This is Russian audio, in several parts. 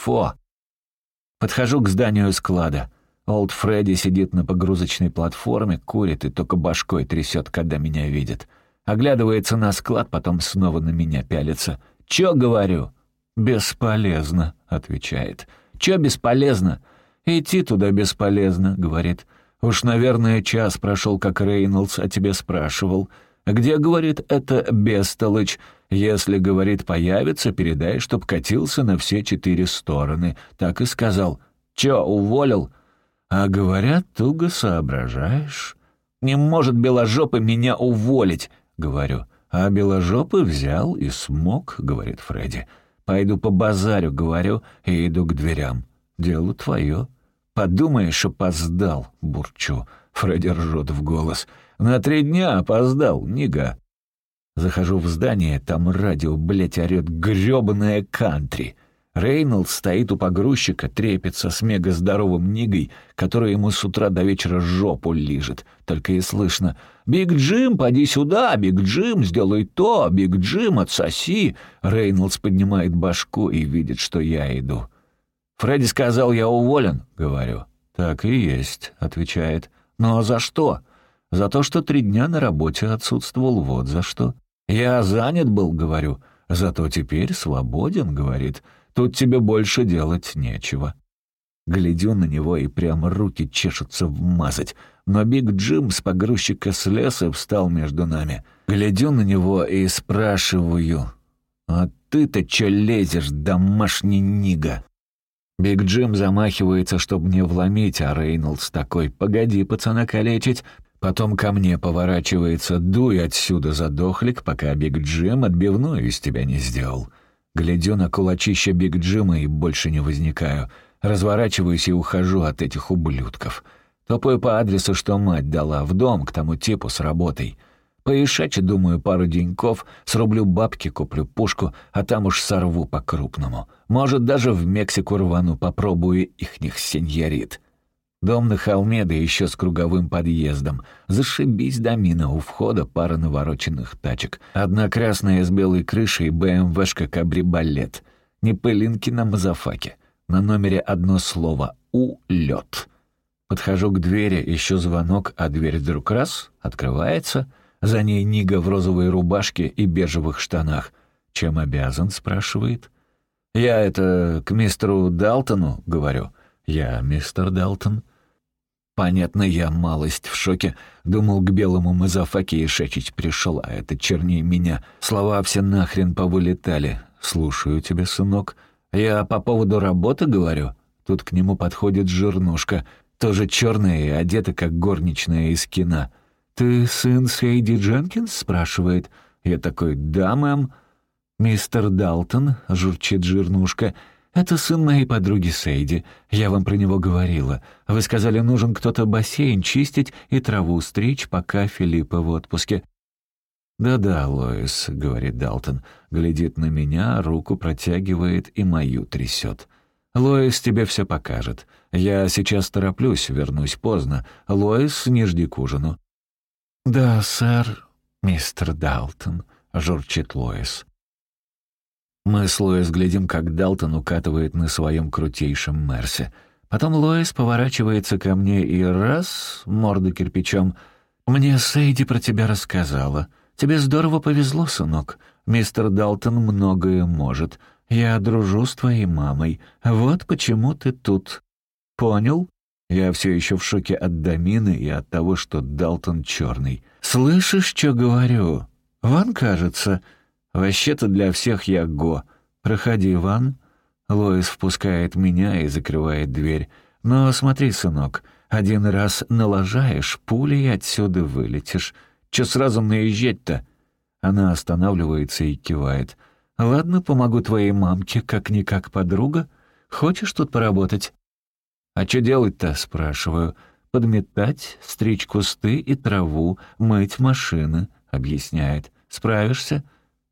Фо. Подхожу к зданию склада. Олд Фредди сидит на погрузочной платформе, курит и только башкой трясет, когда меня видит. Оглядывается на склад, потом снова на меня пялится. «Чё говорю?» «Бесполезно», — отвечает. «Чё бесполезно?» «Идти туда бесполезно», — говорит. «Уж, наверное, час прошел, как Рейнольдс о тебе спрашивал. Где, — говорит, — это бестолочь? Если, — говорит, — появится, передай, чтоб катился на все четыре стороны». Так и сказал. «Чё, уволил?» «А говорят, туго соображаешь». «Не может беложопый меня уволить», — говорю. «А беложопый взял и смог», — говорит Фредди. «Пойду по базарю», — говорю, и иду к дверям. «Дело твое». «Подумаешь, опоздал», — бурчу. Фредди ржет в голос. «На три дня опоздал, нигга». Захожу в здание, там радио, блядь, орёт грёбаное кантри. Рейнольдс стоит у погрузчика, трепится с мега-здоровым ниггой, который ему с утра до вечера жопу лижет. Только и слышно «Биг Джим, поди сюда! Биг Джим, сделай то! Биг Джим, отсоси!» Рейнольдс поднимает башку и видит, что я иду. «Фредди сказал, я уволен», — говорю. «Так и есть», — отвечает. «Ну а за что?» «За то, что три дня на работе отсутствовал, вот за что». «Я занят был», — говорю. «Зато теперь свободен», — говорит. Тут тебе больше делать нечего». Глядю на него и прямо руки чешутся вмазать. Но Биг Джим с погрузчика слез и встал между нами. Глядю на него и спрашиваю. «А ты-то чё лезешь, домашний нига?» Биг Джим замахивается, чтобы мне вломить, а Рейнольдс такой «Погоди, пацана калечить». Потом ко мне поворачивается «Дуй отсюда, задохлик, пока Биг Джим отбивную из тебя не сделал». Глядю на кулачище Биг Джима и больше не возникаю. Разворачиваюсь и ухожу от этих ублюдков. Топаю по адресу, что мать дала, в дом к тому типу с работой. Поишачу, думаю, пару деньков, срублю бабки, куплю пушку, а там уж сорву по-крупному. Может, даже в Мексику рвану, попробую ихних сеньорит. Дом на холме, да еще с круговым подъездом. Зашибись домина, у входа пара навороченных тачек. Одна красная с белой крышей БМВшка кабрибалет. Не пылинки на мазафаке. На номере одно слово «улет». Подхожу к двери, ищу звонок, а дверь вдруг раз, открывается. За ней Нига в розовой рубашке и бежевых штанах. «Чем обязан?» — спрашивает. «Я это к мистеру Далтону», — говорю. «Я мистер Далтон». Понятно, я малость в шоке. Думал, к белому мазафаке шечить пришел, а это чернее меня. Слова все нахрен повылетали. «Слушаю тебя, сынок. Я по поводу работы говорю». Тут к нему подходит жирнушка, тоже черная и одета, как горничная из кино. «Ты сын Сейди Дженкинс?» — спрашивает. Я такой «Да, мэм». «Мистер Далтон», — журчит жирнушка, — «Это сын моей подруги Сейди. Я вам про него говорила. Вы сказали, нужен кто-то бассейн чистить и траву стричь, пока Филиппа в отпуске». «Да-да, Лоис», — говорит Далтон, глядит на меня, руку протягивает и мою трясет. «Лоис тебе все покажет. Я сейчас тороплюсь, вернусь поздно. Лоис, не жди к ужину». «Да, сэр, мистер Далтон», — журчит Лоис. Мы с Лоис глядим, как Далтон укатывает на своем крутейшем Мерсе. Потом Лоис поворачивается ко мне и раз, морда кирпичом. «Мне Сейди про тебя рассказала. Тебе здорово повезло, сынок. Мистер Далтон многое может. Я дружу с твоей мамой. Вот почему ты тут. Понял?» Я все еще в шоке от домины и от того, что Далтон черный. «Слышишь, что говорю? Ван, кажется...» Вообще-то для всех я Го. Проходи, Иван. Лоис впускает меня и закрывает дверь. Но смотри, сынок, один раз налажаешь, пулей отсюда вылетишь. Че сразу наезжать-то? Она останавливается и кивает. «Ладно, помогу твоей мамке, как-никак подруга. Хочешь тут поработать?» «А что делать-то?» — спрашиваю. «Подметать, стричь кусты и траву, мыть машины», — объясняет. «Справишься?»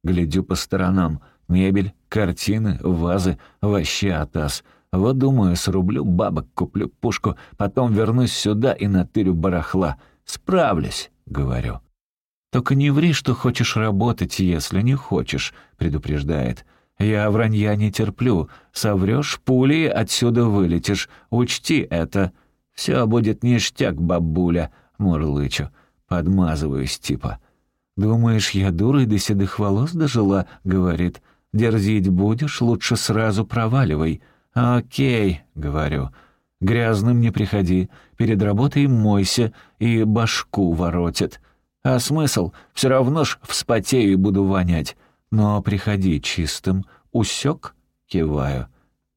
Глядю по сторонам. Мебель, картины, вазы, вообще атас. Вот думаю, срублю бабок, куплю пушку, потом вернусь сюда и натырю барахла. Справлюсь, говорю. «Только не ври, что хочешь работать, если не хочешь», — предупреждает. Я вранья не терплю. Соврешь, пулей отсюда вылетишь. Учти это. Все будет ништяк, бабуля, мурлычу. Подмазываюсь типа. «Думаешь, я дурой до седых волос дожила?» — говорит. «Дерзить будешь, лучше сразу проваливай». «Окей», — говорю. «Грязным не приходи, перед работой мойся и башку воротит. А смысл? Все равно ж вспотею и буду вонять. Но приходи чистым. Усек?» — киваю.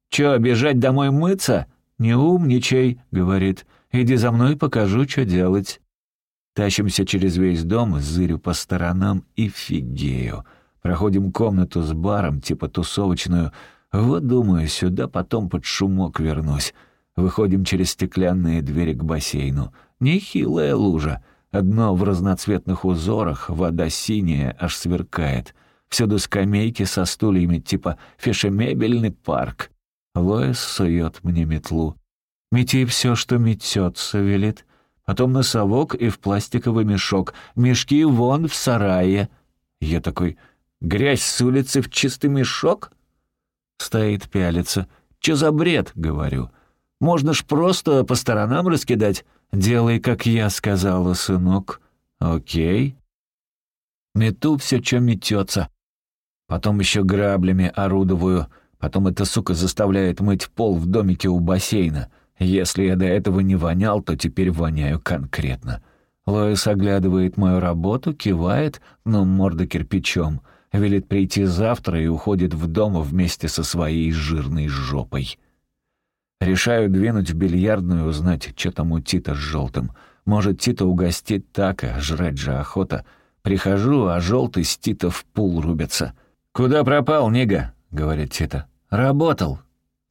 «Чё, бежать домой мыться?» «Не умничай», — говорит. «Иди за мной, покажу, что делать». Тащимся через весь дом, зырю по сторонам и фигею. Проходим комнату с баром, типа тусовочную. Вот, думаю, сюда потом под шумок вернусь. Выходим через стеклянные двери к бассейну. Нехилая лужа. Одно в разноцветных узорах, вода синяя, аж сверкает. Всюду скамейки со стульями, типа фешемебельный парк. Лоис сует мне метлу. Мети все, что метется, велит потом носовок и в пластиковый мешок, мешки вон в сарае. Я такой, грязь с улицы в чистый мешок? Стоит пялится. Че за бред, говорю. Можно ж просто по сторонам раскидать. Делай, как я сказала, сынок. Окей. Мету все, что метется. Потом еще граблями орудовую. Потом эта сука заставляет мыть пол в домике у бассейна. Если я до этого не вонял, то теперь воняю конкретно. Лоис оглядывает мою работу, кивает, но морда кирпичом, велит прийти завтра и уходит в дом вместе со своей жирной жопой. Решаю двинуть в бильярдную узнать, что там у Тита с желтым. Может, Тита угостит так, а жрать же охота. Прихожу, а желтый с Тита в пул рубится. «Куда пропал, Нига?» — говорит Тита. «Работал».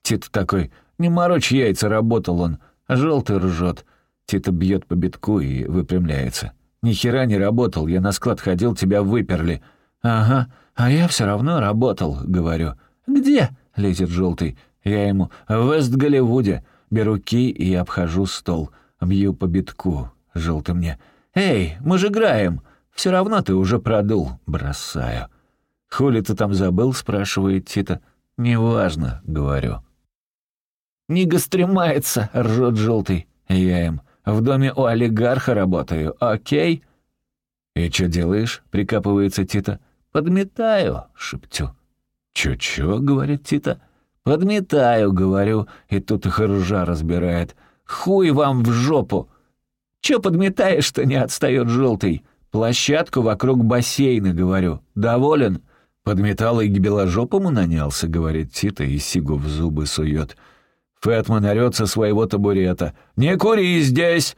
Тита такой не морочь яйца, работал он. Желтый ржет. Тита бьет по битку и выпрямляется. Ни хера не работал, я на склад ходил, тебя выперли. Ага, а я все равно работал, говорю. Где? лезет желтый. Я ему в Вест-Голливуде. Беру ки и обхожу стол. Бью по битку. Желтый мне. «Эй, мы же играем!» «Все равно ты уже продул». Бросаю. «Хули ты там забыл?» — спрашивает Тита. «Неважно», — говорю. «Нига стремается», — ржет желтый. Я им. «В доме у олигарха работаю, окей?» «И что делаешь?» — прикапывается Тита. «Подметаю», — шептю. «Чё-чё?» — говорит Тита. «Подметаю», — говорю, и тут их ржа разбирает. «Хуй вам в жопу!» «Чё подметаешь-то?» — не отстаёт желтый. «Площадку вокруг бассейна», — говорю. «Доволен?» «Подметал и к беложопому нанялся», — говорит Тита и сигу в зубы сует. Фэтман орёт со своего табурета. «Не кури здесь!»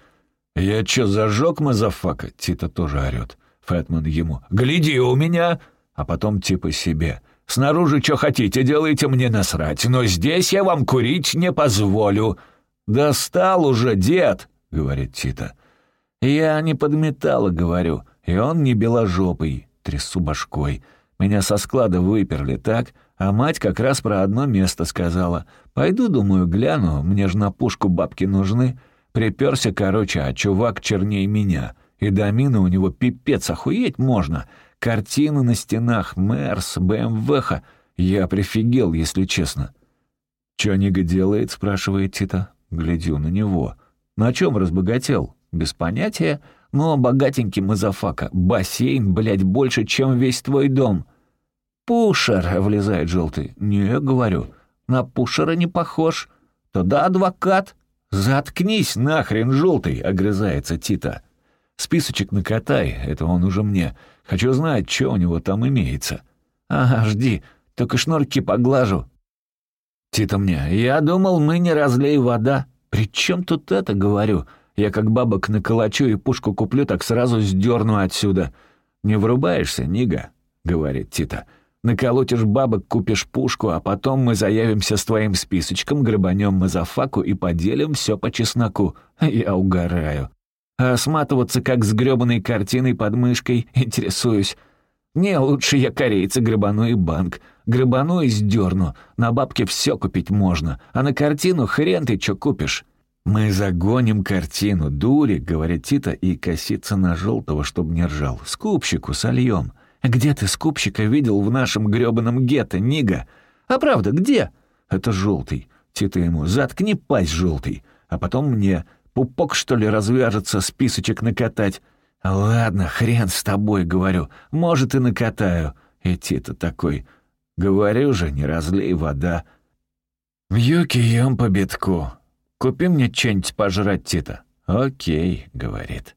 «Я чё, зажёг мазафака?» Тита тоже орёт. Фэтман ему. «Гляди у меня!» А потом типа себе. «Снаружи что хотите, делайте мне насрать, но здесь я вам курить не позволю». «Достал уже, дед!» — говорит Тита. «Я не подметала, — говорю, — и он не беложопый». Трясу башкой. Меня со склада выперли, так? А мать как раз про одно место сказала. Пойду, думаю, гляну, мне ж на пушку бабки нужны. Приперся, короче, а чувак черней меня. И домина у него пипец, охуеть можно. Картины на стенах, Мерс, БМВха. Я прифигел, если честно. «Чё Нига делает?» — спрашивает Тита. Глядю на него. «На чем разбогател?» «Без понятия. Но богатенький мазафака. Бассейн, блядь, больше, чем весь твой дом». «Пушер!» — влезает желтый. «Не, — говорю, — на пушера не похож. Тогда адвокат». «Заткнись нахрен, желтый!» — огрызается Тита. «Списочек накатай, это он уже мне. Хочу знать, что у него там имеется». «Ага, жди, только шнурки поглажу». Тита мне. «Я думал, мы не разлей вода. При чем тут это, говорю? Я как бабок наколочу и пушку куплю, так сразу сдерну отсюда». «Не врубаешься, Нига?» — говорит Тита. Наколотишь бабок, купишь пушку, а потом мы заявимся с твоим списочком, грабанем мазафаку и поделим все по чесноку. Я угораю. А сматываться как с грёбаной картиной под мышкой интересуюсь. Не, лучше я корейца грабану и банк. Грабану и сдерну. На бабке все купить можно, а на картину хрен ты что купишь. «Мы загоним картину, дури», — говорит Тита и косится на желтого, чтобы не ржал. «Скупщику сольем. Где ты скупщика видел в нашем грёбаном гетто, Нига? А правда, где? Это желтый. Тита ему, заткни пасть, желтый. А потом мне. Пупок, что ли, развяжется, списочек накатать. Ладно, хрен с тобой, говорю. Может, и накатаю. И Тита такой. Говорю же, не разлей вода. Вьюки ем по битку. Купи мне что-нибудь пожрать, Тита. Окей, говорит.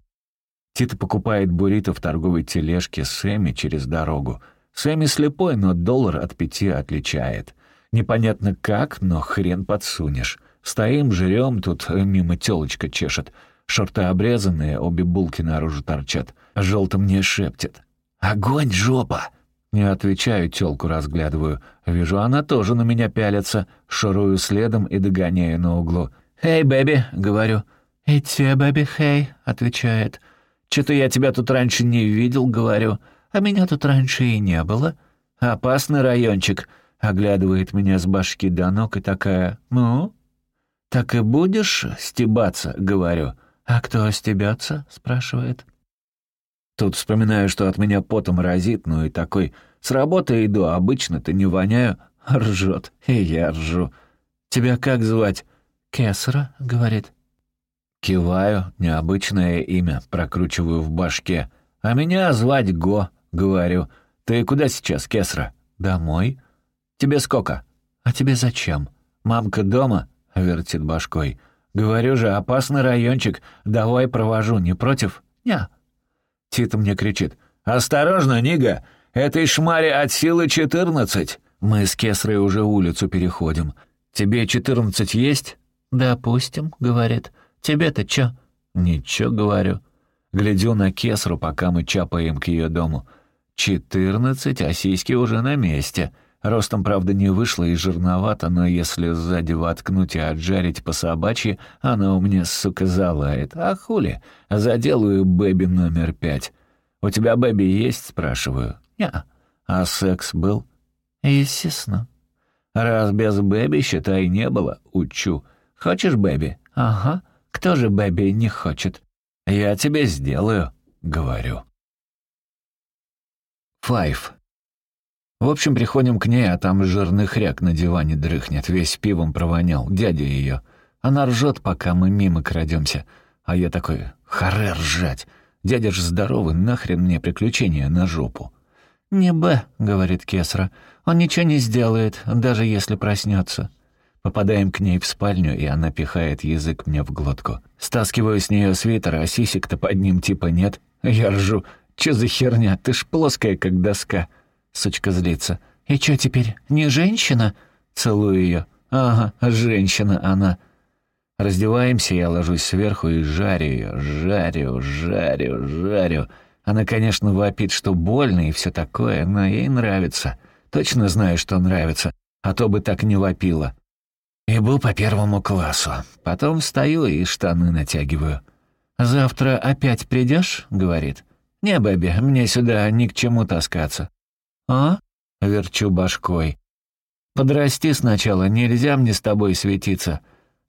Тита покупает буррито в торговой тележке Сэмми через дорогу. Сэмми слепой, но доллар от пяти отличает. Непонятно как, но хрен подсунешь. Стоим, жрем, тут мимо тёлочка чешет. Шорты обрезанные, обе булки наружу торчат. Желто мне шепчет. «Огонь, жопа!» Не отвечаю, тёлку разглядываю. Вижу, она тоже на меня пялится. Шурую следом и догоняю на углу. «Эй, бэби!» — говорю. «И те, бэби, хей!» — отвечает. «Чё-то я тебя тут раньше не видел», — говорю. «А меня тут раньше и не было». «Опасный райончик», — оглядывает меня с башки до ног и такая. «Ну?» «Так и будешь стебаться?» — говорю. «А кто стебется?» — спрашивает. Тут вспоминаю, что от меня потом разит, ну и такой. С работы иду, обычно-то не воняю. Ржет, и я ржу. «Тебя как звать?» «Кесара», — говорит. Киваю, необычное имя, прокручиваю в башке. «А меня звать Го», — говорю. «Ты куда сейчас, Кесра?» «Домой». «Тебе сколько?» «А тебе зачем?» «Мамка дома?» — вертит башкой. «Говорю же, опасный райончик. Давай провожу, не против?» «Ня». Тита мне кричит. «Осторожно, Нига! Этой шмаре от силы четырнадцать!» Мы с Кесрой уже улицу переходим. «Тебе четырнадцать есть?» «Допустим», — говорит. «Тебе-то чё?» «Ничего», — говорю. Глядю на Кесру, пока мы чапаем к ее дому. «Четырнадцать, а сиськи уже на месте». Ростом, правда, не вышло и жирновато, но если сзади воткнуть и отжарить по собачьи, она у меня, сука, залает. А хули? Заделаю бэби номер пять. «У тебя бэби есть?» — спрашиваю. «Не». «А секс был?» «Естественно». «Раз без бэби, считай, не было. Учу. Хочешь бэби?» «Ага. Кто же бэби не хочет?» «Я тебе сделаю», — говорю. Файв. В общем, приходим к ней, а там жирный хряк на диване дрыхнет, весь пивом провонял, дядя ее. Она ржет, пока мы мимо крадемся. А я такой, харе ржать. Дядя ж здоровый, нахрен мне приключения на жопу. «Не Б», — говорит Кесра, — «он ничего не сделает, даже если проснется. Попадаем к ней в спальню, и она пихает язык мне в глотку. Стаскиваю с нее свитер, а сисек-то под ним типа нет. Я ржу. «Чё за херня? Ты ж плоская, как доска». Сучка злится. «И чё теперь, не женщина?» Целую ее. «Ага, женщина она». Раздеваемся, я ложусь сверху и жарю ее, жарю, жарю, жарю. Она, конечно, вопит, что больно и все такое, но ей нравится. Точно знаю, что нравится, а то бы так не вопила. Ибу по первому классу. Потом встаю и штаны натягиваю. «Завтра опять придешь? говорит. «Не, Бэби, мне сюда ни к чему таскаться». «А?» — верчу башкой. «Подрасти сначала, нельзя мне с тобой светиться».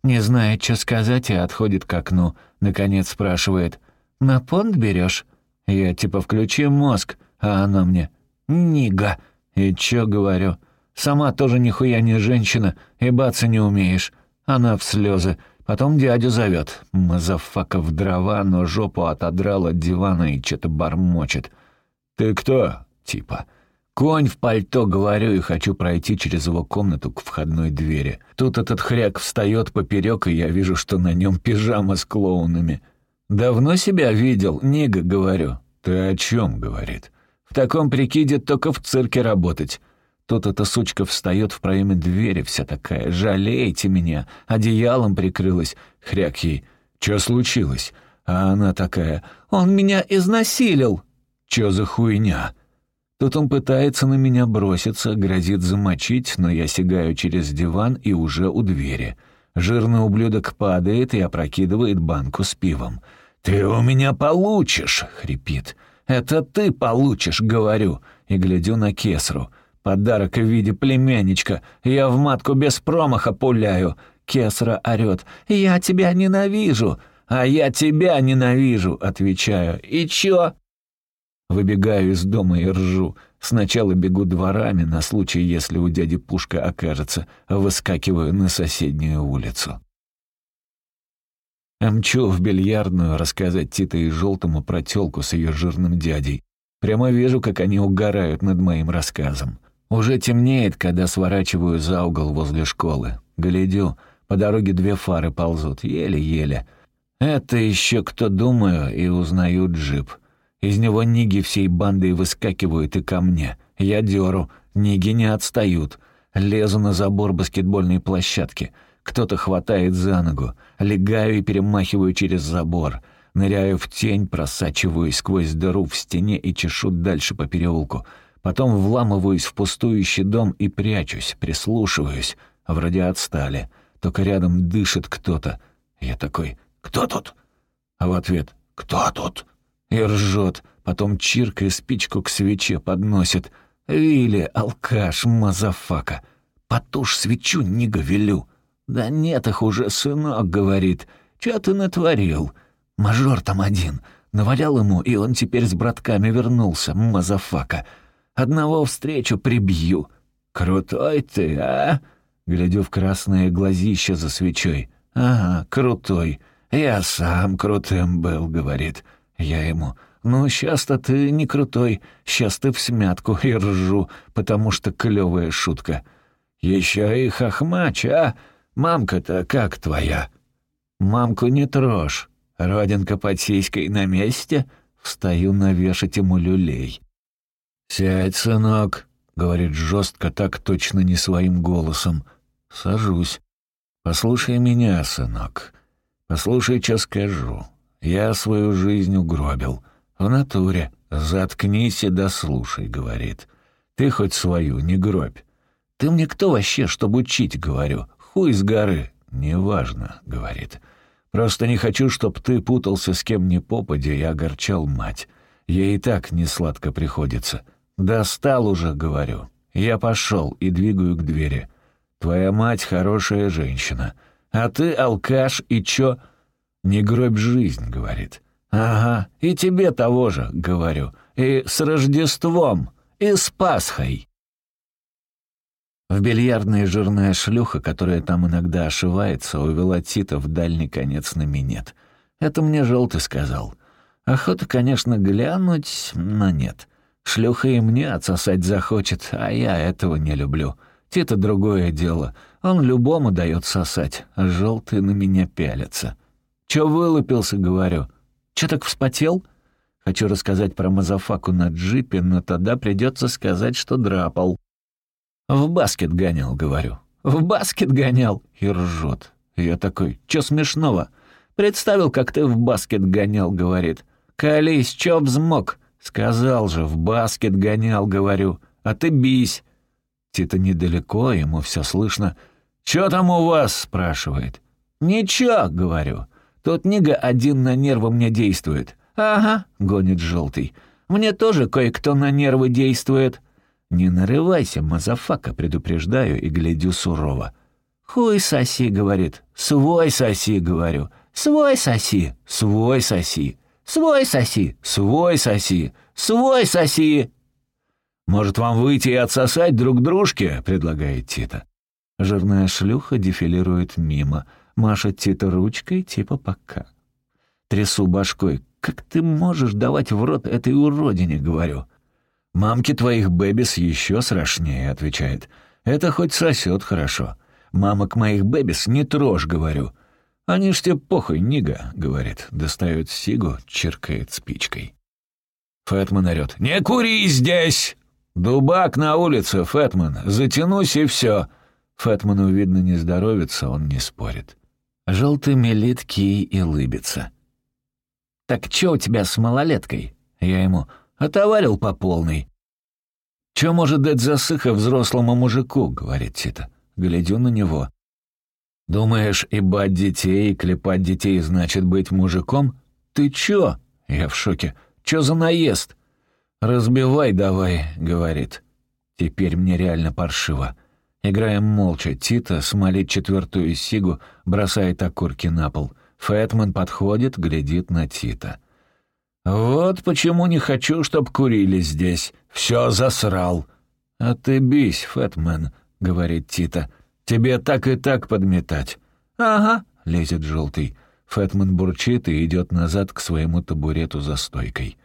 Не знает, что сказать, и отходит к окну. Наконец спрашивает. «На понт берешь? Я типа включи мозг, а она мне «Нига». И чё говорю? Сама тоже нихуя не женщина, ебаться не умеешь. Она в слезы. Потом дядю зовет. Мазафака в дрова, но жопу отодрал от дивана и что-то бормочет. «Ты кто?» Типа. Конь в пальто, говорю, и хочу пройти через его комнату к входной двери. Тут этот хряк встает поперек, и я вижу, что на нем пижама с клоунами. «Давно себя видел?» «Нига», — говорю. «Ты о чем?» — говорит. «В таком прикиде только в цирке работать». Тут эта сучка встает в проеме двери, вся такая. «Жалейте меня!» Одеялом прикрылась. Хряк ей. «Чё случилось?» А она такая. «Он меня изнасилил!» «Чё за хуйня?» Тут он пытается на меня броситься, грозит замочить, но я сигаю через диван и уже у двери. Жирный ублюдок падает и опрокидывает банку с пивом. «Ты у меня получишь!» — хрипит. «Это ты получишь!» — говорю. И глядю на Кесру. Подарок в виде племянничка. Я в матку без промаха пуляю. Кесра орёт. «Я тебя ненавижу!» «А я тебя ненавижу!» — отвечаю. «И чё?» Выбегаю из дома и ржу. Сначала бегу дворами на случай, если у дяди пушка окажется, выскакиваю на соседнюю улицу. Мчу в бильярдную рассказать Тита и Желтому про тёлку с ее жирным дядей. Прямо вижу, как они угорают над моим рассказом. Уже темнеет, когда сворачиваю за угол возле школы. Глядю, по дороге две фары ползут, еле-еле. Это еще кто думаю, и узнаю джип. Из него ниги всей бандой выскакивают и ко мне. Я дёру, ниги не отстают. Лезу на забор баскетбольной площадки. Кто-то хватает за ногу. Легаю и перемахиваю через забор. Ныряю в тень, просачиваюсь сквозь дыру в стене и чешу дальше по переулку. Потом вламываюсь в пустующий дом и прячусь, прислушиваюсь. Вроде отстали. Только рядом дышит кто-то. Я такой «Кто тут?» А в ответ «Кто тут?» И ржет, потом чиркая спичку к свече подносит. «Вилли, алкаш, мазафака! Потушь свечу, говорю!» «Да нет их уже, сынок», — говорит. «Чё ты натворил?» «Мажор там один. Навалял ему, и он теперь с братками вернулся, мазафака. Одного встречу прибью». «Крутой ты, а?» Глядю в красное глазище за свечой. «Ага, крутой. Я сам крутым был», — говорит. Я ему, «Ну, сейчас-то ты не крутой, сейчас ты всмятку и ржу, потому что клевая шутка». «Еще и хохмач, а? Мамка-то как твоя?» «Мамку не трожь. Родинка под сиськой на месте?» Встаю навешать ему люлей. «Сядь, сынок», — говорит жестко, так точно не своим голосом. Сажусь. «Послушай меня, сынок. Послушай, что скажу. Я свою жизнь угробил. В натуре. Заткнись и дослушай, говорит. Ты хоть свою не гробь. Ты мне кто вообще, чтобы учить, говорю? Хуй с горы. Неважно, говорит. Просто не хочу, чтоб ты путался с кем ни попадя и огорчал мать. Ей и так не сладко приходится. Достал уже, говорю. Я пошел и двигаю к двери. Твоя мать хорошая женщина. А ты алкаш и чё? «Не гробь жизнь», — говорит. «Ага, и тебе того же», — говорю. «И с Рождеством, и с Пасхой». В бильярдная жирная шлюха, которая там иногда ошивается, увела Тита в дальний конец на минет. Это мне желтый сказал. Охота, конечно, глянуть, но нет. Шлюха и мне отсосать захочет, а я этого не люблю. Тита другое дело. Он любому дает сосать, а желтый на меня пялится. «Чё вылупился?» — говорю. «Чё так вспотел?» Хочу рассказать про Мазафаку на джипе, но тогда придется сказать, что драпал. «В баскет гонял», — говорю. «В баскет гонял!» — и ржет. Я такой, «Чё смешного?» «Представил, как ты в баскет гонял», — говорит. «Колись, чё взмок?» «Сказал же, в баскет гонял», — говорю. «Отъебись». Тита недалеко, ему все слышно. «Чё там у вас?» — спрашивает. «Ничего», — говорю. Тот Нига один на нервы мне действует». «Ага», — гонит желтый. «Мне тоже кое-кто на нервы действует». «Не нарывайся, мазафака», — предупреждаю и глядю сурово. «Хуй соси», — говорит. «Свой соси», — говорю. «Свой соси, свой соси, свой соси, свой соси, свой соси». «Может, вам выйти и отсосать друг дружке?» — предлагает Тита. Жирная шлюха дефилирует мимо — Машет Тита ручкой, типа пока. Трясу башкой. «Как ты можешь давать в рот этой уродине?» — говорю. «Мамки твоих бэбис еще страшнее», — отвечает. «Это хоть сосет хорошо. Мамок моих бэбис не трожь», — говорю. «Они ж тебе похуй, нига», — говорит. Достает сигу, черкает спичкой. Фэтман орёт. «Не кури здесь!» «Дубак на улице, Фэтман. Затянусь и все. Фэтману, видно, не здоровится, он не спорит. Желтый мелит кий и лыбится. «Так чё у тебя с малолеткой?» Я ему «Отоварил по полной». «Чё может дать засыха взрослому мужику?» — говорит Тита. Глядю на него. «Думаешь, и бать детей, клепать детей значит быть мужиком? Ты чё?» Я в шоке. «Чё за наезд?» «Разбивай давай», — говорит. Теперь мне реально паршиво. Играем молча. Тита смолит четвертую сигу, бросает окурки на пол. Фэтман подходит, глядит на Тита. «Вот почему не хочу, чтоб курили здесь. Все засрал». «А ты бись, Фэтмен», — говорит Тита. «Тебе так и так подметать». «Ага», — лезет желтый. Фэтмен бурчит и идет назад к своему табурету за стойкой.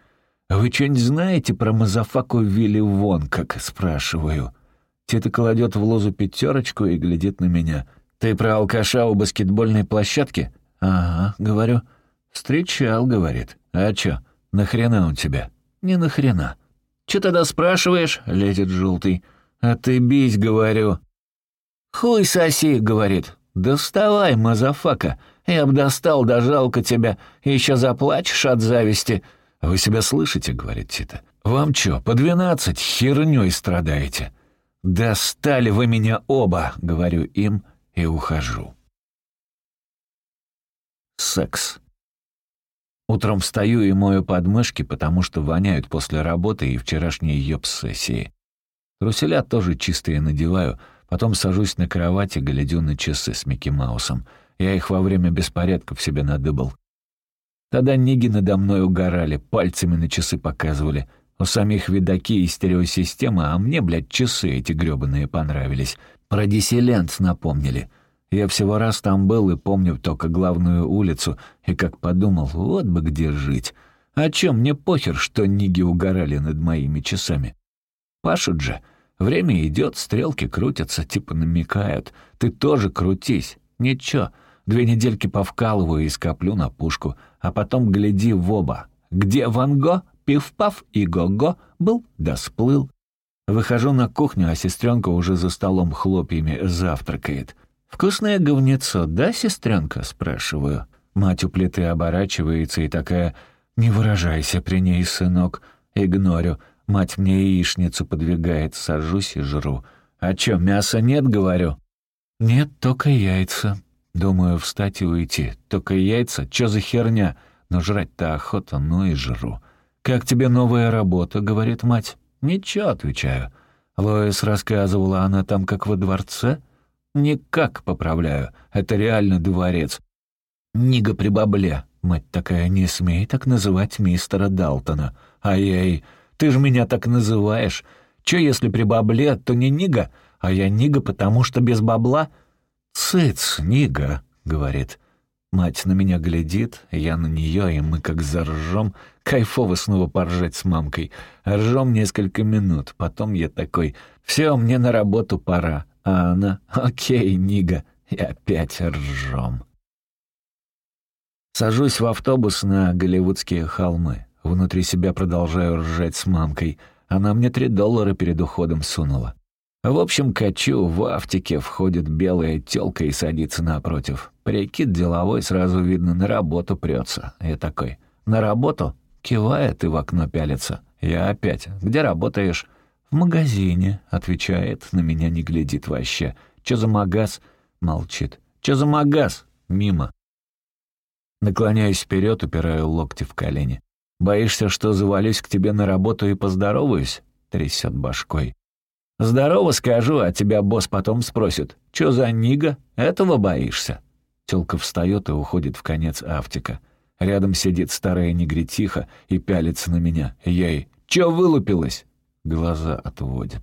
«Вы что-нибудь знаете про Мазафаку Вилли Вон, как спрашиваю?» Тита кладет в лозу пятерочку и глядит на меня. «Ты про алкаша у баскетбольной площадки?» «Ага», — говорю. «Встречал», — говорит. «А чё, нахрена он тебе?» «Не нахрена». «Чё тогда спрашиваешь?» — лезет желтый. «Отъебись», — говорю. «Хуй соси», — говорит. «Доставай, мазафака. Я б достал, да жалко тебя. Еще заплачешь от зависти». «Вы себя слышите?» — говорит Тита. «Вам чё, по двенадцать хернёй страдаете?» «Достали вы меня оба», — говорю им и ухожу. Секс. Утром встаю и мою подмышки, потому что воняют после работы и вчерашней ёб-сессии. Труселя тоже чистые надеваю, потом сажусь на кровати, глядю на часы с Микки Маусом. Я их во время беспорядков себе надыбал. Тогда ниги надо мной угорали, пальцами на часы показывали. У самих видаки и стереосистемы, а мне, блядь, часы эти грёбаные понравились. Про диселент напомнили. Я всего раз там был и помню только главную улицу, и как подумал, вот бы где жить. О чем мне похер, что ниги угорали над моими часами? Пашут же. Время идет, стрелки крутятся, типа намекают. Ты тоже крутись. Ничего, две недельки повкалываю и скоплю на пушку — а потом гляди в оба. Где Ван Го? Пиф-паф и го-го был да сплыл. Выхожу на кухню, а сестренка уже за столом хлопьями завтракает. «Вкусное говнецо, да, сестренка?» — спрашиваю. Мать у плиты оборачивается и такая «Не выражайся при ней, сынок». Игнорю. Мать мне яичницу подвигает, сажусь и жру. «А чё, мяса нет?» — говорю. «Нет, только яйца». Думаю, встать и уйти. Только яйца? Чё за херня? Но жрать-то охота, ну и жру. «Как тебе новая работа?» — говорит мать. «Ничего», — отвечаю. Лоис рассказывала, она там как во дворце? «Никак», — поправляю. «Это реально дворец». «Нига при бабле». Мать такая, не смей так называть мистера Далтона. А ей, ты ж меня так называешь. Чё, если при бабле, то не Нига, а я Нига, потому что без бабла — «Цыц, Нига», — говорит. Мать на меня глядит, я на нее, и мы как заржем. Кайфово снова поржать с мамкой. Ржем несколько минут, потом я такой «Все, мне на работу пора». А она «Окей, Нига», и опять ржем. Сажусь в автобус на Голливудские холмы. Внутри себя продолжаю ржать с мамкой. Она мне три доллара перед уходом сунула. В общем, качу, в автике входит белая тёлка и садится напротив. Прикид деловой, сразу видно, на работу прётся. Я такой, на работу? Кивает и в окно пялится. Я опять, где работаешь? В магазине, отвечает, на меня не глядит вообще. Чё за магаз? Молчит. Чё за магаз? Мимо. Наклоняюсь вперед, упираю локти в колени. «Боишься, что завалюсь к тебе на работу и поздороваюсь?» Трясет башкой. «Здорово скажу, а тебя босс потом спросит. Чё за нига? Этого боишься?» Тёлка встаёт и уходит в конец автика. Рядом сидит старая негритиха и пялится на меня. Ей «Чё вылупилась?» Глаза отводит.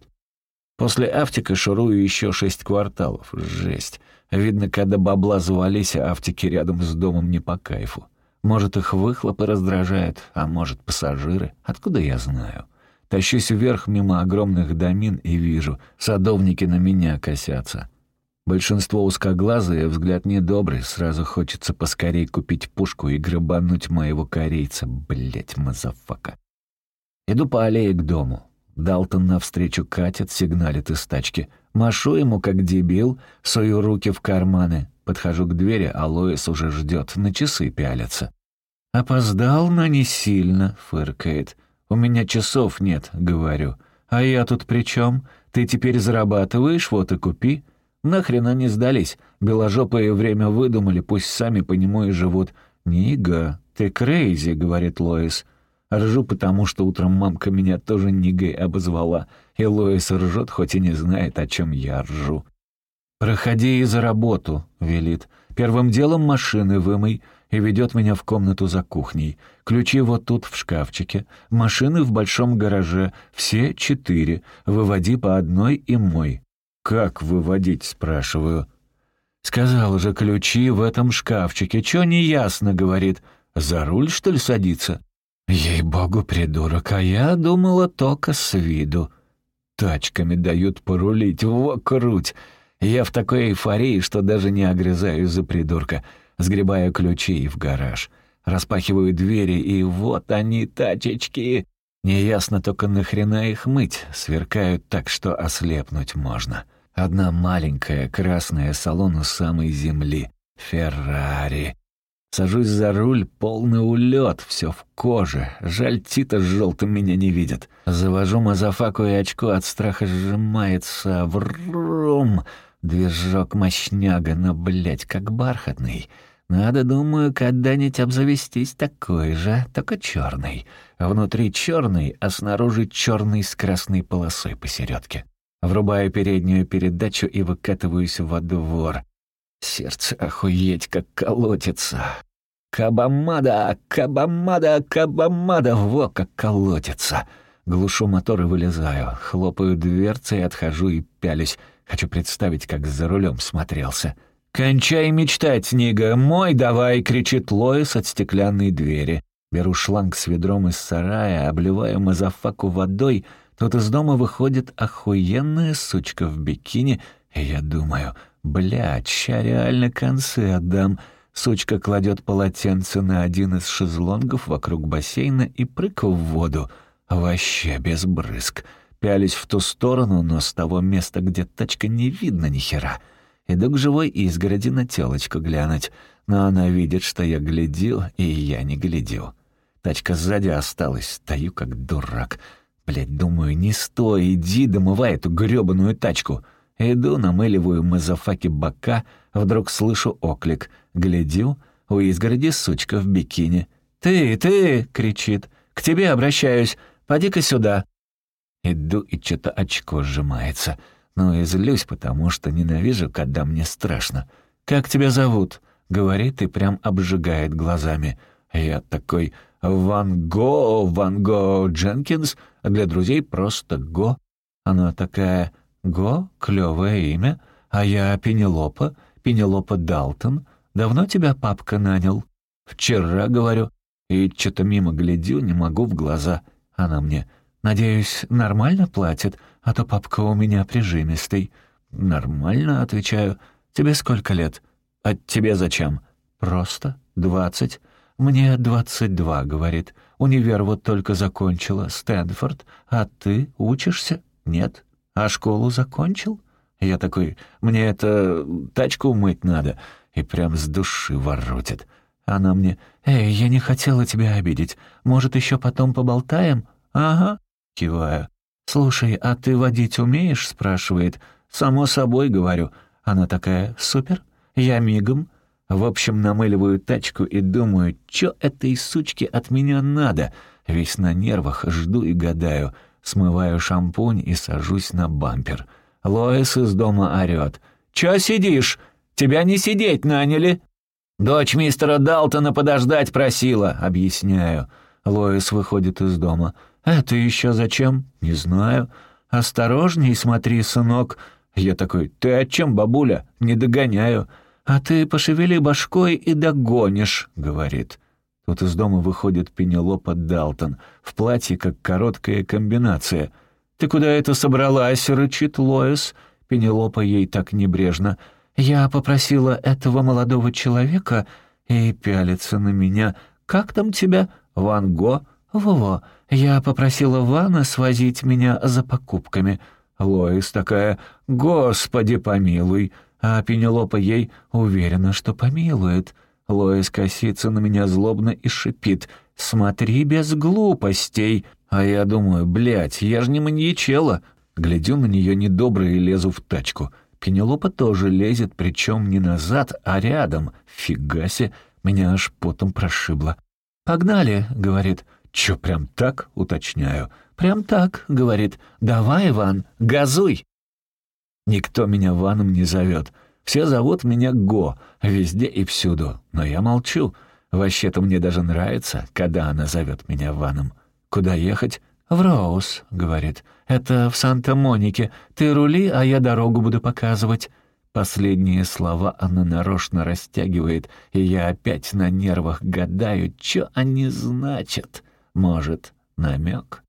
После автика шурую ещё шесть кварталов. Жесть. Видно, когда бабла завались, а автики рядом с домом не по кайфу. Может, их выхлопы раздражают, а может, пассажиры. Откуда я знаю?» Тащусь вверх мимо огромных домин и вижу, садовники на меня косятся. Большинство узкоглазые, взгляд недобрый, сразу хочется поскорей купить пушку и грабануть моего корейца, блять, мазафака. Иду по аллее к дому. Далтон навстречу катит, сигналит из тачки. Машу ему, как дебил, сую руки в карманы. Подхожу к двери, а Лоис уже ждет, на часы пялится. «Опоздал, но не сильно», — фыркает. «У меня часов нет», — говорю. «А я тут при чем? Ты теперь зарабатываешь, вот и купи». Нахрен они сдались. Беложопые время выдумали, пусть сами по нему и живут. «Нига, ты крейзи», — говорит Лоис. Ржу, потому что утром мамка меня тоже Нигой обозвала, и Лоис ржет, хоть и не знает, о чем я ржу. «Проходи и за работу», — велит. «Первым делом машины вымой» и ведет меня в комнату за кухней. Ключи вот тут в шкафчике, машины в большом гараже, все четыре. Выводи по одной и мой. «Как выводить?» — спрашиваю. «Сказал же, ключи в этом шкафчике. Чё неясно?» — говорит. «За руль, что ли, садиться?» «Ей-богу, придурок, а я думала только с виду». Тачками дают порулить, во круть. Я в такой эйфории, что даже не огрызаюсь за придурка. Сгребаю ключи в гараж. Распахиваю двери, и вот они, тачечки. Неясно только нахрена их мыть. Сверкают так, что ослепнуть можно. Одна маленькая, красная салон у самой земли. Феррари. Сажусь за руль, полный улет, все в коже. Жаль, Тита с желтым меня не видит. Завожу мазафаку и очко от страха сжимается. Врум! Движок мощняга, но, блядь, как бархатный. Надо, думаю, когда-нибудь обзавестись такой же, только черный. Внутри черный, а снаружи черный с красной полосой посередке. Врубаю переднюю передачу и выкатываюсь во двор. Сердце охуеть как колотится. Кабамада, кабамада, кабамада, во как колотится. Глушу мотор и вылезаю, хлопаю дверцей, отхожу и пялюсь. Хочу представить, как за рулем смотрелся. «Кончай мечтать, Нига! Мой давай!» — кричит Лоис от стеклянной двери. Беру шланг с ведром из сарая, обливаю мазафаку водой. Тут из дома выходит охуенная сучка в бикини, и я думаю, блядь, ща реально концы отдам. Сучка кладет полотенце на один из шезлонгов вокруг бассейна и прыг в воду. Вообще без брызг. Пялись в ту сторону, но с того места, где тачка, не видно ни хера. Иду к живой изгороди на телочку глянуть, но она видит, что я глядел, и я не глядел. Тачка сзади осталась, стою как дурак. Блядь, думаю, не стой, иди, домывай эту грёбаную тачку. Иду, намыливаю мазафаки бока, вдруг слышу оклик. Глядю, у изгороди сучка в бикини. «Ты, ты!» — кричит. «К тебе обращаюсь. Поди-ка сюда». Иду, и что-то очко сжимается. Ну и злюсь, потому что ненавижу, когда мне страшно. «Как тебя зовут?» — говорит и прям обжигает глазами. Я такой «Ван Го, Ван Го Дженкинс», а для друзей просто Го. Она такая «Го, клёвое имя, а я Пенелопа, Пенелопа Далтон. Давно тебя папка нанял?» «Вчера, — говорю, и что-то мимо глядю, не могу в глаза. Она мне «Надеюсь, нормально платит, а то папка у меня прижимистый». «Нормально», — отвечаю. «Тебе сколько лет?» «А тебе зачем?» «Просто. Двадцать». «Мне двадцать два», — говорит. «Универ вот только закончила, Стэнфорд. А ты учишься?» «Нет». «А школу закончил?» Я такой, мне это тачку умыть надо. И прям с души воротит. Она мне, «Эй, я не хотела тебя обидеть. Может, еще потом поболтаем?» «Ага», — киваю. «Слушай, а ты водить умеешь?» — спрашивает. «Само собой, — говорю». Она такая, «Супер, я мигом». В общем, намыливаю тачку и думаю, что этой сучке от меня надо. Весь на нервах, жду и гадаю. Смываю шампунь и сажусь на бампер. Лоис из дома орёт. «Чё сидишь? Тебя не сидеть наняли!» «Дочь мистера Далтона подождать просила», — объясняю. Лоис выходит из дома. «Это еще зачем?» «Не знаю». «Осторожней смотри, сынок». Я такой, «Ты о чем, бабуля? Не догоняю». «А ты пошевели башкой и догонишь», — говорит. Тут из дома выходит Пенелопа Далтон, в платье как короткая комбинация. «Ты куда это собралась?» — рычит Лоис. Пенелопа ей так небрежно. «Я попросила этого молодого человека...» И пялится на меня. «Как там тебя? Ван Го?» «Во-во, я попросила Вана свозить меня за покупками». Лоис такая «Господи помилуй», а Пенелопа ей уверена, что помилует. Лоис косится на меня злобно и шипит «Смотри без глупостей». А я думаю, блядь, я же не маньячела. Глядю на нее недобро и лезу в тачку. Пенелопа тоже лезет, причем не назад, а рядом. Фига себе, меня аж потом прошибло. «Погнали», — говорит. «Чё, прям так?» — уточняю. «Прям так», — говорит. «Давай, Иван, газуй». Никто меня Ваном не зовет. Все зовут меня Го, везде и всюду. Но я молчу. Вообще-то мне даже нравится, когда она зовет меня Ваном. Куда ехать? «В Роуз», — говорит. «Это в Санта-Монике. Ты рули, а я дорогу буду показывать». Последние слова она нарочно растягивает, и я опять на нервах гадаю, что они значат. Может, намек?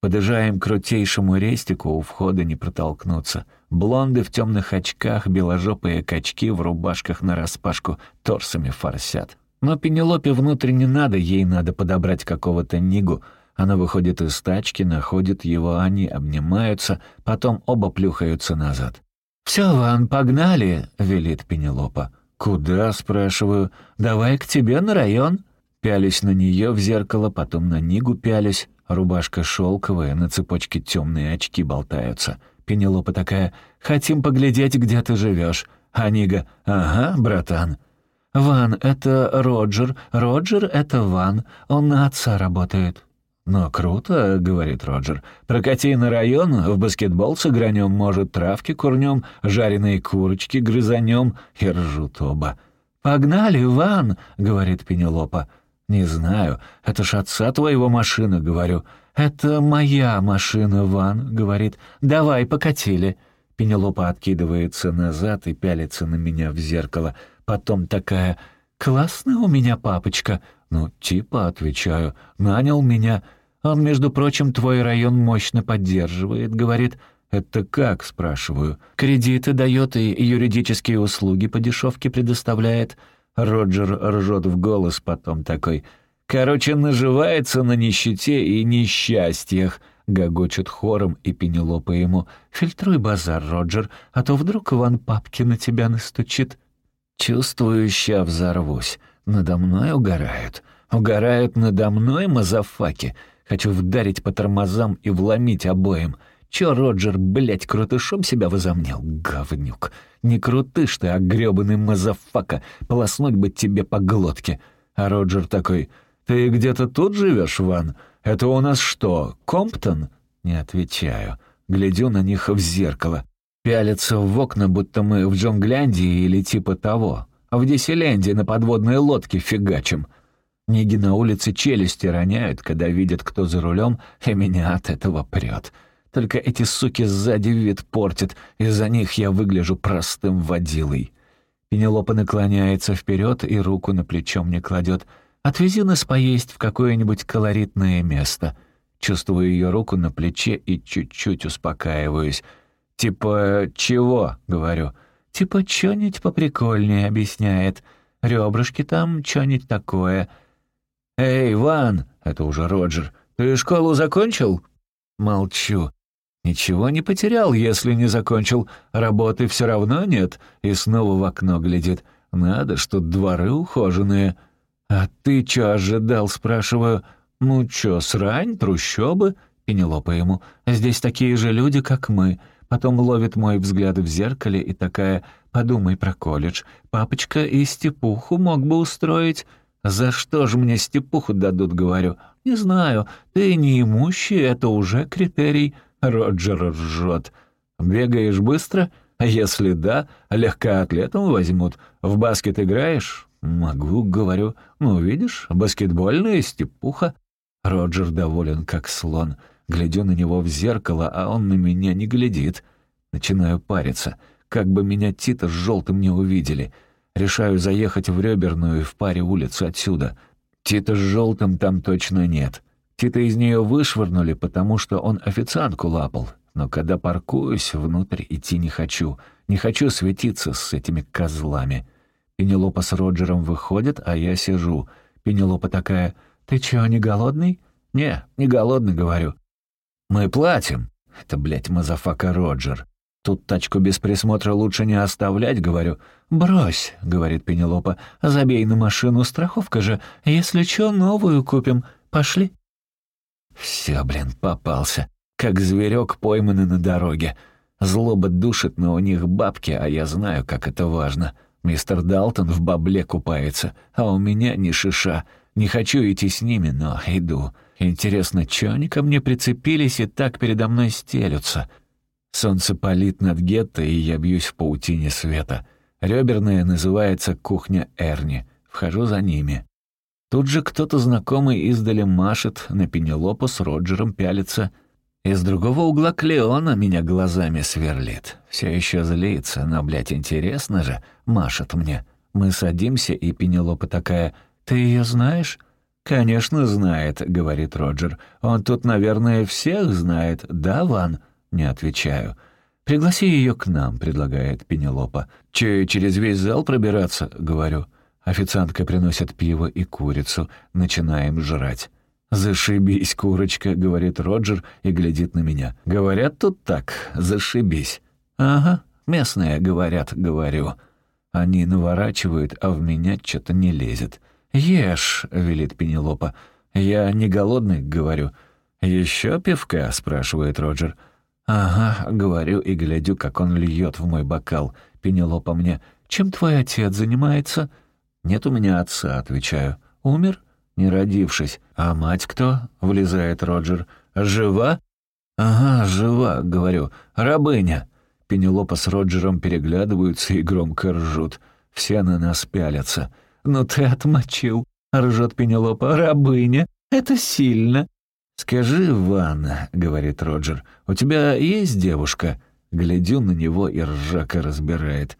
Подъезжаем к крутейшему рестику, у входа не протолкнуться. Блонды в темных очках, беложопые качки в рубашках нараспашку, торсами форсят. Но Пенелопе внутренне надо, ей надо подобрать какого-то нигу. Она выходит из тачки, находит его, они обнимаются, потом оба плюхаются назад. «Все, Ван, погнали», — велит Пенелопа. «Куда?» — спрашиваю. «Давай к тебе на район». Пялись на нее в зеркало, потом на Нигу пялись. Рубашка шелковая, на цепочке темные очки болтаются. Пенелопа такая «Хотим поглядеть, где ты живешь». А Нига «Ага, братан». «Ван — это Роджер, Роджер — это Ван, он на отца работает». «Ну, круто», — говорит Роджер. «Прокати на район, в баскетбол сыгранем, может, травки курнем, жареные курочки грызанем». И ржут оба. «Погнали, Ван», — говорит Пенелопа. «Не знаю, это ж отца твоего машина», — говорю. «Это моя машина, Ван», — говорит. «Давай, покатили». Пенелопа откидывается назад и пялится на меня в зеркало. Потом такая «Классная у меня папочка». «Ну, типа», — отвечаю, — «нанял меня». Он, между прочим, твой район мощно поддерживает, говорит. «Это как?» — спрашиваю. «Кредиты дает и юридические услуги по дешевке предоставляет». Роджер ржет в голос потом такой. «Короче, наживается на нищете и несчастьях», — гогочет хором и Пенелопа ему. «Фильтруй базар, Роджер, а то вдруг Иван папке на тебя настучит». Чувствую, ща взорвусь. Надо мной угорают. Угорают надо мной, мазафаки. Хочу вдарить по тормозам и вломить обоим. Чё, Роджер, блядь, крутышом себя возомнил, говнюк? Не крутыш ты, а грёбаный мазафака, полоснуть бы тебе по глотке. А Роджер такой, «Ты где-то тут живешь, Ван? Это у нас что, Комптон?» Не отвечаю. Глядю на них в зеркало. Пялятся в окна, будто мы в Джонгляндии или типа того. А в Диселенде на подводной лодке фигачим. Ниги на улице челюсти роняют, когда видят, кто за рулем, и меня от этого прет. Только эти суки сзади вид портят, из-за них я выгляжу простым водилой. Пенелопа наклоняется вперед и руку на плечо мне кладет. «Отвези нас поесть в какое-нибудь колоритное место». Чувствую ее руку на плече и чуть-чуть успокаиваюсь. «Типа чего?» — говорю. «Типа чё-нибудь поприкольнее», — объясняет. «Рёбрышки там, чё-нибудь такое». «Эй, Ван!» — это уже Роджер. «Ты школу закончил?» Молчу. «Ничего не потерял, если не закончил. Работы все равно нет». И снова в окно глядит. «Надо тут дворы ухоженные». «А ты чё ожидал?» — спрашиваю. «Ну чё, срань, трущобы?» Пенелопа ему. «Здесь такие же люди, как мы». Потом ловит мой взгляд в зеркале и такая «Подумай про колледж. Папочка и степуху мог бы устроить». «За что же мне степуху дадут?» — говорю. «Не знаю. Ты неимущий, это уже критерий». Роджер ржет. «Бегаешь быстро? Если да, легкоатлетом возьмут. В баскет играешь?» «Могу», — говорю. «Ну, видишь, баскетбольная степуха». Роджер доволен, как слон. Глядю на него в зеркало, а он на меня не глядит. Начинаю париться. Как бы меня Тита с желтым не увидели — Решаю заехать в Реберную в паре улиц отсюда. Тита с желтым там точно нет. Тита из нее вышвырнули, потому что он официантку лапал. Но когда паркуюсь, внутрь идти не хочу. Не хочу светиться с этими козлами. Пенелопа с Роджером выходят, а я сижу. Пенелопа такая, «Ты чё, не голодный?» «Не, не голодный», — говорю. «Мы платим». Это, блядь, мазафака Роджер. Тут тачку без присмотра лучше не оставлять, говорю. «Брось», — говорит Пенелопа, — «забей на машину, страховка же. Если чё, новую купим. Пошли». Все, блин, попался. Как зверек пойманный на дороге. Злоба душит, но у них бабки, а я знаю, как это важно. Мистер Далтон в бабле купается, а у меня ни шиша. Не хочу идти с ними, но иду. Интересно, чё они ко мне прицепились и так передо мной стелются?» Солнце палит над гетто, и я бьюсь в паутине света. Реберная называется «Кухня Эрни». Вхожу за ними. Тут же кто-то знакомый издали машет, на Пенелопу с Роджером пялится. Из другого угла Клеона меня глазами сверлит. Все еще злится, но, блядь, интересно же, машет мне. Мы садимся, и Пенелопа такая «Ты ее знаешь?» «Конечно знает», — говорит Роджер. «Он тут, наверное, всех знает. Да, Ван?» Не отвечаю. «Пригласи ее к нам», — предлагает Пенелопа. «Че, через весь зал пробираться?» — говорю. Официантка приносит пиво и курицу. Начинаем жрать. «Зашибись, курочка», — говорит Роджер и глядит на меня. «Говорят тут так, зашибись». «Ага, местные говорят», — говорю. Они наворачивают, а в меня что-то не лезет. «Ешь», — велит Пенелопа. «Я не голодный», — говорю. «Еще пивка?» — спрашивает Роджер. «Ага», — говорю и глядю, как он льет в мой бокал. Пенелопа мне. «Чем твой отец занимается?» «Нет у меня отца», — отвечаю. «Умер?» «Не родившись». «А мать кто?» — влезает Роджер. «Жива?» «Ага, жива», — говорю. «Рабыня». Пенелопа с Роджером переглядываются и громко ржут. Все на нас пялятся. «Ну ты отмочил», — ржет Пенелопа. «Рабыня? Это сильно». «Скажи, Ванна», — говорит Роджер, — «у тебя есть девушка?» Глядю на него, и ржака разбирает.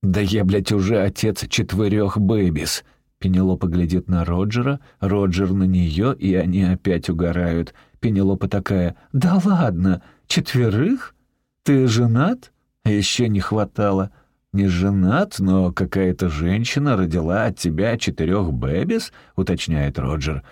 «Да я, блядь, уже отец четверых бэбис». Пенелопа глядит на Роджера, Роджер на нее, и они опять угорают. Пенелопа такая, «Да ладно, четверых? Ты женат?» Еще не хватало. «Не женат, но какая-то женщина родила от тебя четырех бэбис?» — уточняет Роджер.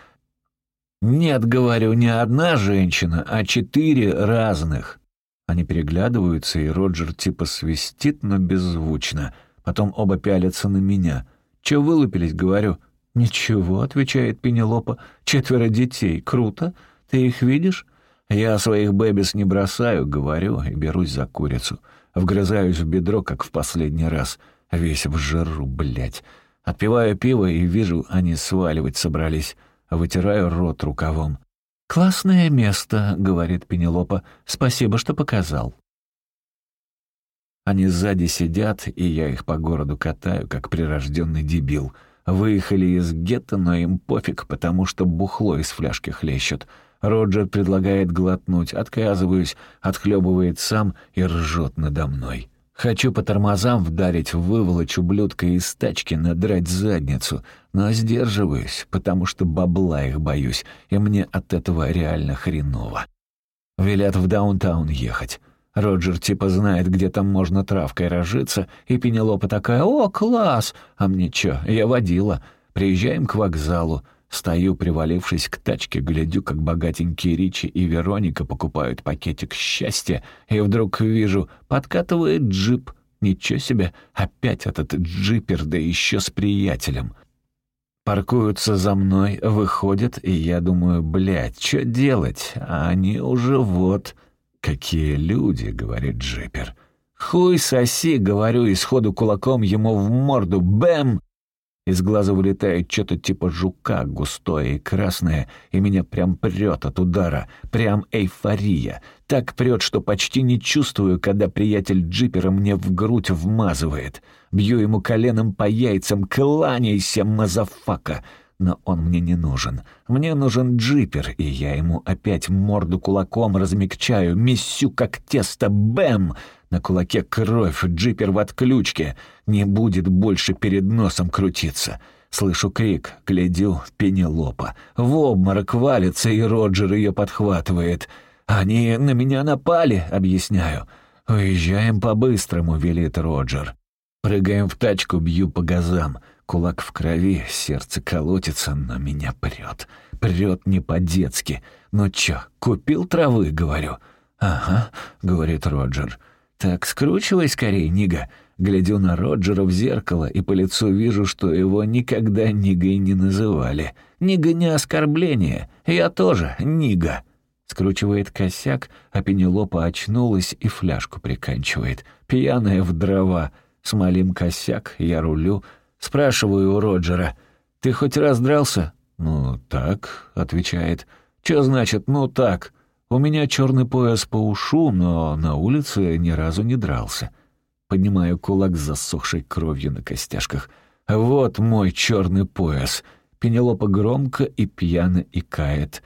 «Нет, говорю, не одна женщина, а четыре разных». Они переглядываются, и Роджер типа свистит, но беззвучно. Потом оба пялятся на меня. «Че вылупились?» — говорю. «Ничего», — отвечает Пенелопа. «Четверо детей. Круто. Ты их видишь?» «Я своих бэбис не бросаю», — говорю, и берусь за курицу. Вгрызаюсь в бедро, как в последний раз. Весь в жиру, блядь. Отпиваю пиво и вижу, они сваливать собрались. Вытираю рот рукавом. «Классное место», — говорит Пенелопа. «Спасибо, что показал». Они сзади сидят, и я их по городу катаю, как прирожденный дебил. Выехали из гетто, но им пофиг, потому что бухло из фляжки хлещут. Роджер предлагает глотнуть, отказываюсь, отхлебывает сам и ржет надо мной. Хочу по тормозам вдарить выволочь ублюдка из тачки, надрать задницу, но сдерживаюсь, потому что бабла их боюсь, и мне от этого реально хреново. Велят в даунтаун ехать. Роджер типа знает, где там можно травкой разжиться, и Пенелопа такая «О, класс!» А мне чё, я водила. Приезжаем к вокзалу. Стою, привалившись к тачке, глядю, как богатенькие Ричи и Вероника покупают пакетик счастья, и вдруг вижу, подкатывает джип. Ничего себе, опять этот джипер, да еще с приятелем. Паркуются за мной, выходят, и я думаю, блядь, что делать? А они уже вот... «Какие люди!» — говорит джипер. «Хуй соси!» — говорю, и сходу кулаком ему в морду. Бэм! Из глаза вылетает что-то типа жука, густое и красное, и меня прям прет от удара. Прям эйфория. Так прет, что почти не чувствую, когда приятель джипера мне в грудь вмазывает. Бью ему коленом по яйцам, кланяйся, мазафака! Но он мне не нужен. Мне нужен джипер, и я ему опять морду кулаком размягчаю, месю как тесто, бэм! На кулаке кровь, джипер в отключке. Не будет больше перед носом крутиться. Слышу крик, глядю, Пенелопа. В обморок валится, и Роджер ее подхватывает. «Они на меня напали», — объясняю. «Уезжаем по-быстрому», — велит Роджер. Прыгаем в тачку, бью по газам. Кулак в крови, сердце колотится, но меня прет. Прет не по-детски. «Ну чё, купил травы?» — говорю. «Ага», — говорит Роджер. «Так скручивай скорее, Нига». Глядю на Роджера в зеркало и по лицу вижу, что его никогда Нигой не называли. Нига не оскорбление, я тоже Нига. Скручивает косяк, а Пенелопа очнулась и фляжку приканчивает. Пьяная в дрова. Смолим косяк, я рулю. Спрашиваю у Роджера, «Ты хоть раз дрался?» «Ну, так», — отвечает. «Чё значит «ну так»?» У меня черный пояс по ушу, но на улице ни разу не дрался. Поднимаю кулак с засохшей кровью на костяшках. Вот мой черный пояс. Пенелопа громко и пьяно икает.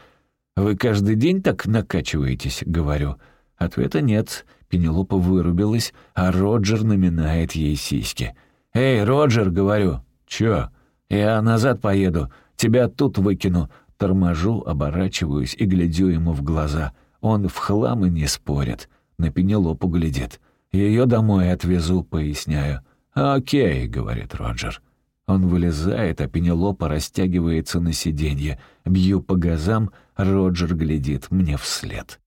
«Вы каждый день так накачиваетесь?» — говорю. Ответа нет. Пенелопа вырубилась, а Роджер наминает ей сиськи. «Эй, Роджер!» — говорю. «Чё?» «Я назад поеду. Тебя тут выкину». Торможу, оборачиваюсь и глядю ему в глаза. Он в хлам и не спорит. На Пенелопу глядит. Ее домой отвезу, поясняю. «Окей», — говорит Роджер. Он вылезает, а Пенелопа растягивается на сиденье. Бью по газам, Роджер глядит мне вслед.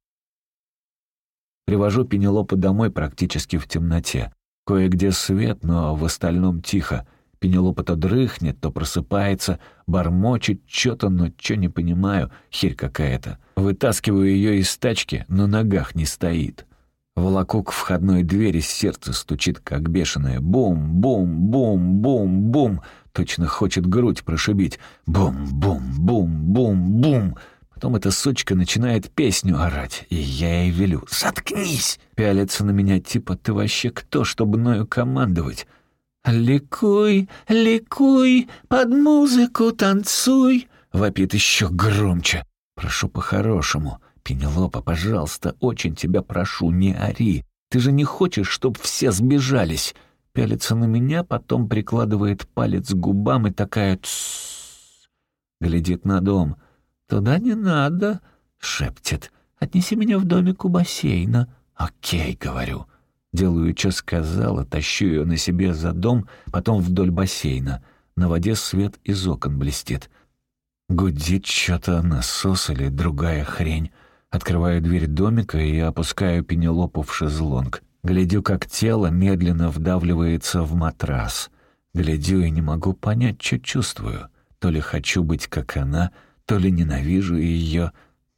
Привожу Пенелопу домой практически в темноте. Кое-где свет, но в остальном тихо. Пенелопа то дрыхнет, то просыпается, бормочет что-то, но что не понимаю, херь какая-то. Вытаскиваю ее из тачки, но ногах не стоит. Волоку к входной двери сердце стучит, как бешеное. Бум-бум-бум-бум-бум. Точно хочет грудь прошибить. Бум-бум-бум-бум-бум. Потом эта сучка начинает песню орать, и я ей велю «Заткнись!» Пялится на меня типа «Ты вообще кто, чтобы мною командовать?» «Ликуй, ликуй, под музыку танцуй!» Вопит еще громче. «Прошу по-хорошему». «Пенелопа, пожалуйста, очень тебя прошу, не ори. Ты же не хочешь, чтоб все сбежались?» Пялится на меня, потом прикладывает палец к губам и такая «Тссс». Глядит на дом. «Туда не надо», — шепчет. «Отнеси меня в домик у бассейна». «Окей», — говорю. Делаю, что сказала, тащу ее на себе за дом, потом вдоль бассейна. На воде свет из окон блестит. Гудит что-то насос или другая хрень. Открываю дверь домика и опускаю Пенелопу в шезлонг. Глядю, как тело медленно вдавливается в матрас. Глядю и не могу понять, что чувствую. То ли хочу быть как она, то ли ненавижу ее.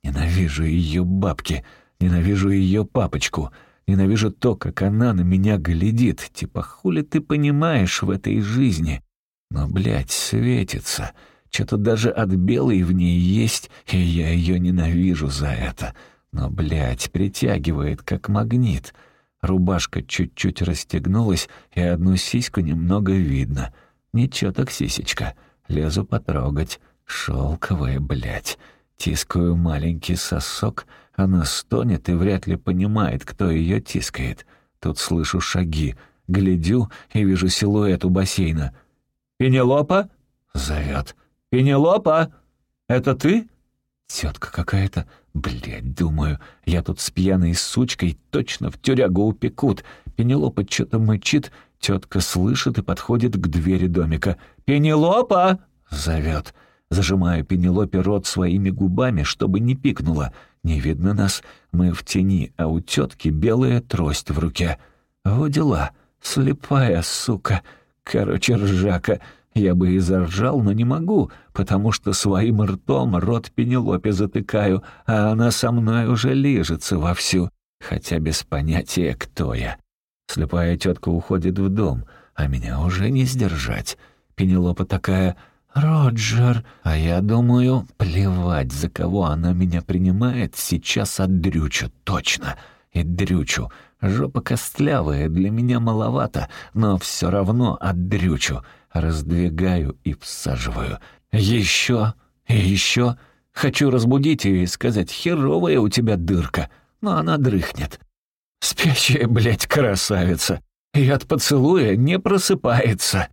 Ненавижу ее бабки, ненавижу ее папочку. Ненавижу то, как она на меня глядит. Типа, хули ты понимаешь в этой жизни? Но, блядь, светится. Что-то даже от белой в ней есть, и я ее ненавижу за это. Но, блядь, притягивает, как магнит. Рубашка чуть-чуть расстегнулась, и одну сиську немного видно. Ничего так сисечка. Лезу потрогать. Шелковая, блядь. Тискаю маленький сосок, она стонет и вряд ли понимает, кто ее тискает. Тут слышу шаги. Глядю и вижу силуэт у бассейна. «Пенелопа?» — зовет. «Пенелопа, это ты?» Тетка какая-то. Блядь, думаю, я тут с пьяной сучкой точно в тюрягу упекут. Пенелопа что-то мычит, тетка слышит и подходит к двери домика. «Пенелопа!» — зовет. Зажимаю Пенелопе рот своими губами, чтобы не пикнула. Не видно нас, мы в тени, а у тетки белая трость в руке. Вот дела, слепая сука. Короче, ржака. Я бы и заржал, но не могу, потому что своим ртом рот Пенелопе затыкаю, а она со мной уже лежится вовсю, хотя без понятия, кто я. Слепая тетка уходит в дом, а меня уже не сдержать. Пенелопа такая «Роджер!» А я думаю, плевать, за кого она меня принимает, сейчас отдрючу, точно. И дрючу. Жопа костлявая, для меня маловато, но все равно отдрючу раздвигаю и всаживаю. Еще и еще. Хочу разбудить ее и сказать, херовая у тебя дырка, но она дрыхнет. Спящая, блядь, красавица. И от поцелуя не просыпается.